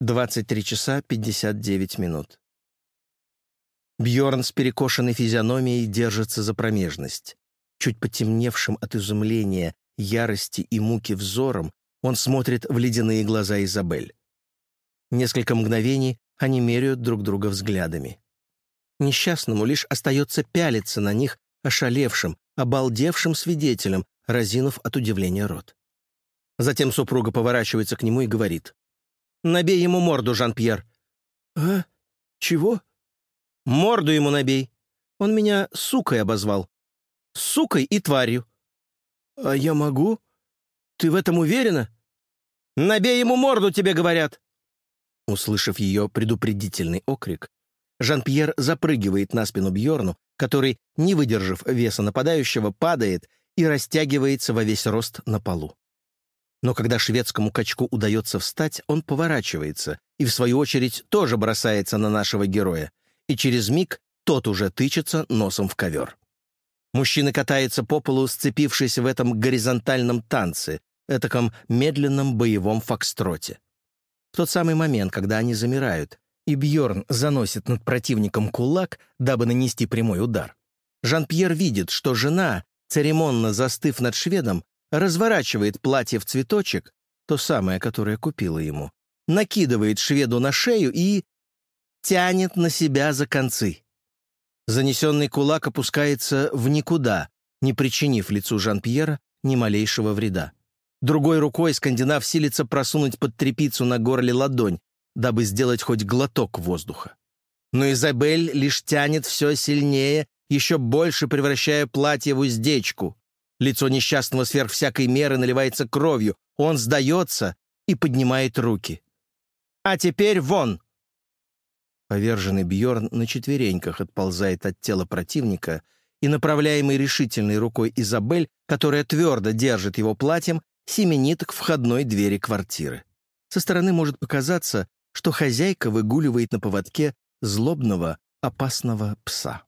23 часа 59 минут. Бьорн с перекошенной физиономией держится за промежность. Чуть потемневшим от изумления, ярости и муки взором он смотрит в ледяные глаза Изабель. Несколько мгновений они меряют друг друга взглядами. Несчастному лишь остается пялиться на них ошалевшим, обалдевшим свидетелем, разинув от удивления рот. Затем супруга поворачивается к нему и говорит. «Набей ему морду, Жан-Пьер». «А? Чего?» «Морду ему набей. Он меня сукой обозвал. Сукой и тварью». «А я могу? Ты в этом уверена?» «Набей ему морду, тебе говорят!» Услышав ее предупредительный окрик, Жан-Пьер запрыгивает на спину Бьорну, который, не выдержав веса нападающего, падает и растягивается во весь рост на полу. Но когда шведскому качку удается встать, он поворачивается и, в свою очередь, тоже бросается на нашего героя, и через миг тот уже тычется носом в ковер. Мужчина катается по полу, сцепившись в этом горизонтальном танце, этаком медленном боевом фокстроте. В тот самый момент, когда они замирают, и Бьорн заносит над противником кулак, дабы нанести прямой удар, Жан-Пьер видит, что жена, церемонно застыв над шведом, разворачивает платье в цветочек, то самое, которое купила ему, накидывает шведу на шею и тянет на себя за концы. Занесенный кулак опускается в никуда, не причинив лицу Жан-Пьера ни малейшего вреда. Другой рукой скандинав силится просунуть под трепицу на горле ладонь, дабы сделать хоть глоток воздуха. Но Изабель лишь тянет все сильнее, еще больше превращая платье в уздечку. Лицо несчастного сверх всякой меры наливается кровью. Он сдается и поднимает руки. «А теперь вон!» Поверженный Бьорн на четвереньках отползает от тела противника и, направляемый решительной рукой Изабель, которая твердо держит его платьем, семенит к входной двери квартиры. Со стороны может показаться, что хозяйка выгуливает на поводке злобного, опасного пса.